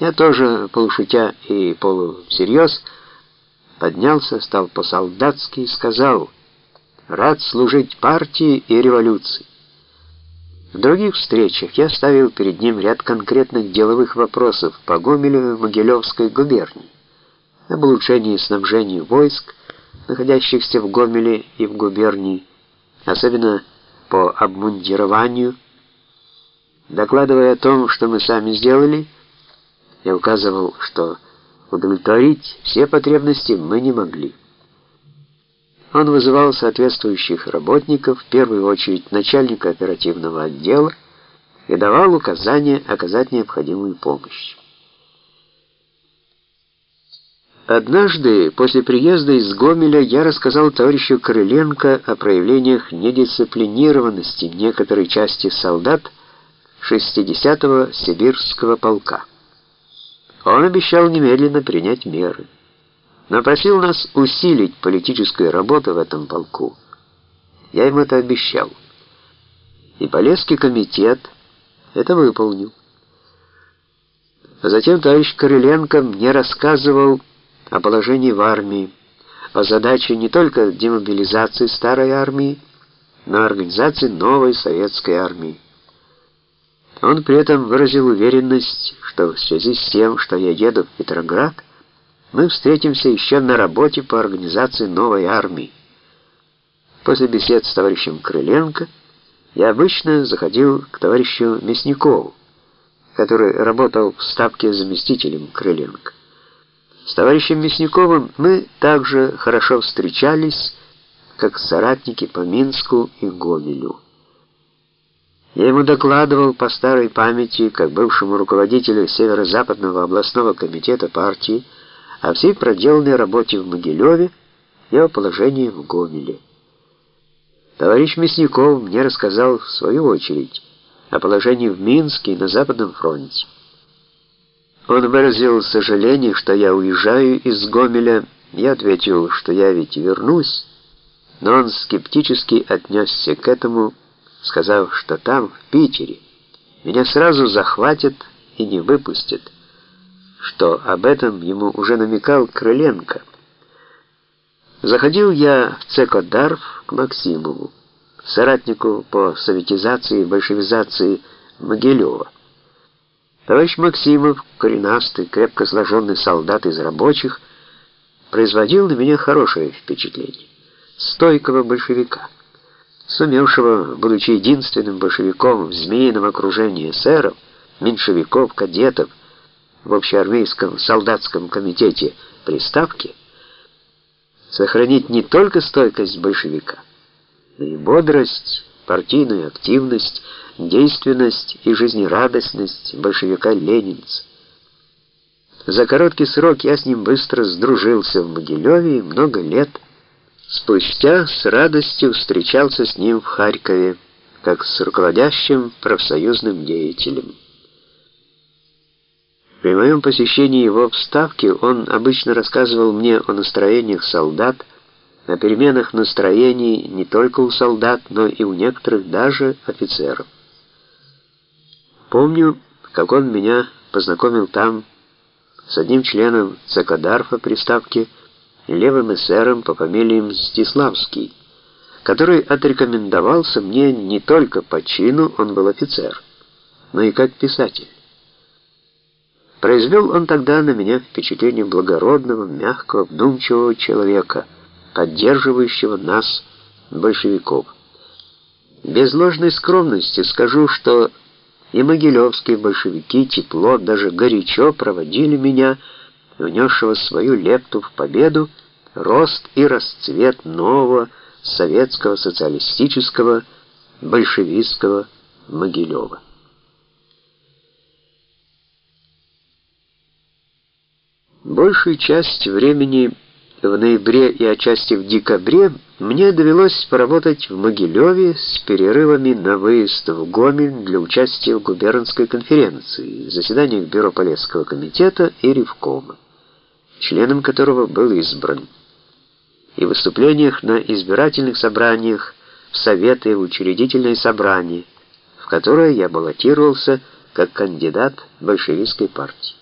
Я тоже, полушутя и полусерьез, поднялся, стал по-солдатски и сказал «Рад служить партии и революции». В других встречах я ставил перед ним ряд конкретных деловых вопросов по Гомелю и Могилевской губернии, об улучшении снабжения войск, находящихся в Гомеле и в губернии, особенно по обмундированию. Докладывая о том, что мы сами сделали, я указывал, что удовлетворить все потребности мы не могли. Он вызывал соответствующих работников, в первую очередь начальника оперативного отдела, и давал указания оказать необходимую помощь. Однажды, после приезда из Гомеля, я рассказал товарищу Крыленко о проявлениях недисциплинированности некоторой части солдат 60-го сибирского полка. Он обещал немедленно принять меры, но просил нас усилить политическую работу в этом полку. Я им это обещал. И Полесский комитет это выполнил. А затем товарищ Крыленко мне рассказывал о положении в армии, о задаче не только демобилизации старой армии, но и организации новой советской армии. Он при этом выразил уверенность, что в связи с тем, что я еду в Петроград, мы встретимся еще на работе по организации новой армии. После бесед с товарищем Крыленко я обычно заходил к товарищу Мясникову, который работал в Ставке заместителем Крыленко. С товарищем Мясниковым мы также хорошо встречались, как соратники по Минску и Гомелю. Я ему докладывал по старой памяти, как бывшему руководителю Северо-Западного областного комитета партии, о всей проделанной работе в Могилеве и о положении в Гомеле. Товарищ Мясников мне рассказал в свою очередь о положении в Минске и на Западном фронте. Он выразил сожаление, что я уезжаю из Гомеля. Я ответил, что я ведь вернусь, но он скептически отнесся к этому, сказав, что там, в Питере, меня сразу захватят и не выпустят, что об этом ему уже намекал Крыленко. Заходил я в Цекодарф к Максимову, соратнику по советизации и большевизации Могилева. Товарищ Максимов, коренастый, крепко сложенный солдат из рабочих, производил на меня хорошее впечатление. Стойкого большевика, сумевшего, будучи единственным большевиком в змеином окружении эсеров, меньшевиков, кадетов, в общеармейском солдатском комитете приставки, сохранить не только стойкость большевика, но и бодрость, партийную активность, действенность и жизнерадостность большевика-ленинца. За короткий срок я с ним быстро сдружился в Могилеве и много лет спустя с радостью встречался с ним в Харькове, как с руководящим профсоюзным деятелем. При моем посещении его в Ставке он обычно рассказывал мне о настроениях солдат, о переменах настроений не только у солдат, но и у некоторых даже офицеров. Помню, как он меня познакомил там с одним членом ЦК Дарфа приставки, левым эсером по фамилии Мстиславский, который отрекомендовался мне не только по чину, он был офицер, но и как писатель. Произвел он тогда на меня впечатление благородного, мягкого, вдумчивого человека, поддерживающего нас, большевиков. Без ложной скромности скажу, что и могилевские большевики тепло, даже горячо проводили меня, внесшего свою лепту в победу, рост и расцвет нового советского социалистического большевистского Могилева. Большую часть времени в ноябре и отчасти в декабре мне довелось поработать в Могилеве с перерывами на выезд в Гомель для участия в губернской конференции, заседаниях Бюро Полесского комитета и Ревкома, членом которого был избран, и выступлениях на избирательных собраниях в Советы в учредительное собрание, в которое я баллотировался как кандидат большевистской партии.